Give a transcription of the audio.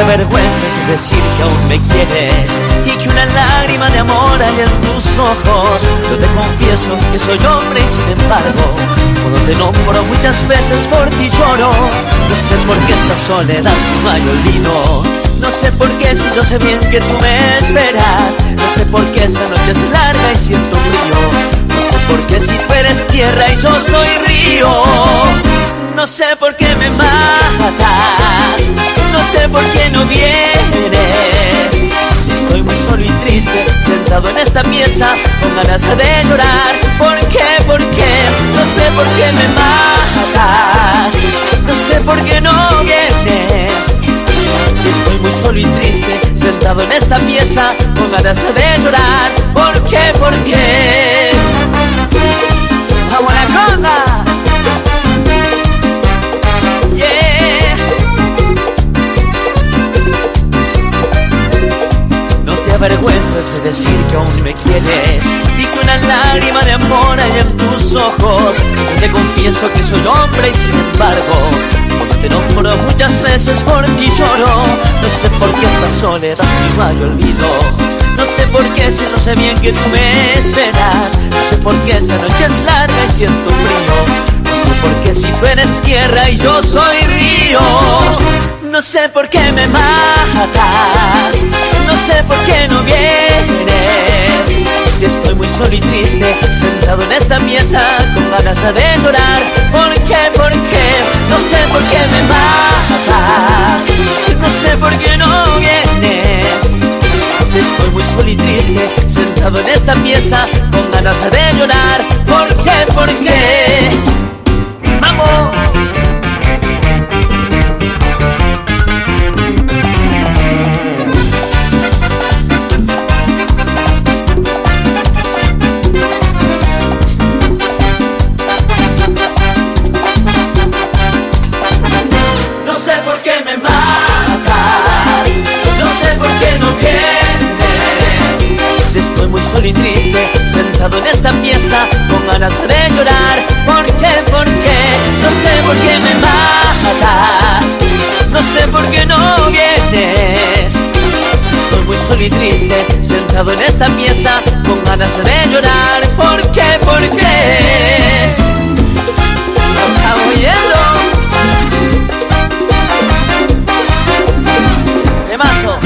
avergüences de decir que aún me quieres y que una lágrima de amor hay en tus ojos. Yo te confieso que soy hombre y sin embargo, cuando te nombro muchas veces por ti lloro. No sé por qué esta soledad no hay olvido. No sé por qué si yo sé bien que tú me esperas. No sé por qué esta noche es larga y siento frío. No sé por qué si tú eres tierra y yo soy río. No sé por qué me matas, no sé por qué Si estoy muy solo y triste, sentado en esta pieza, con ganas de llorar. ¿Por qué? ¿Por qué? No sé por qué me matas, no sé por qué no vienes. Si estoy muy solo y triste, sentado en esta pieza, con ganas de llorar. ¿Por qué? ¿Por qué? Avergüenzas de decir que aún me quieres y que una lágrima de amor hay en tus ojos. Te confieso que soy hombre y sin embargo, te nombro muchas veces por ti lloro. No sé por qué esta soledad si no hay olvido. No sé por qué si no sé bien que tú me esperas. No sé por qué esta noche es larga y siento frío. No sé por qué si tú eres tierra y yo soy río. No sé por qué me matas, sé por qué no vienes. Si estoy muy solo y triste, sentado en esta pieza, con ganas de llorar. ¿Por qué? ¿Por qué? No sé por qué me matas, no sé por qué no vienes. Si estoy muy solo y triste, sentado en esta pieza, con ganas de llorar. En esta pieza, con ganas de llorar. ¿Por qué? ¿Por qué? No sé por qué me matas, no sé por qué no vienes. Estoy muy solo y triste, sentado en esta pieza, con ganas de llorar. ¿Por qué? ¿Por qué? Oyendo. Mazo.